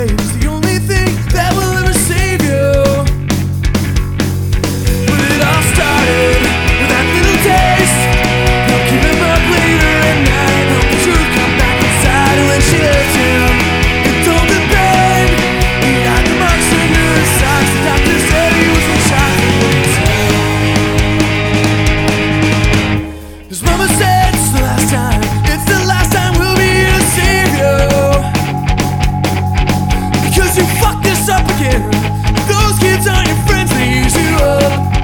waves. this up again. Those kids aren't your friends, they use you up.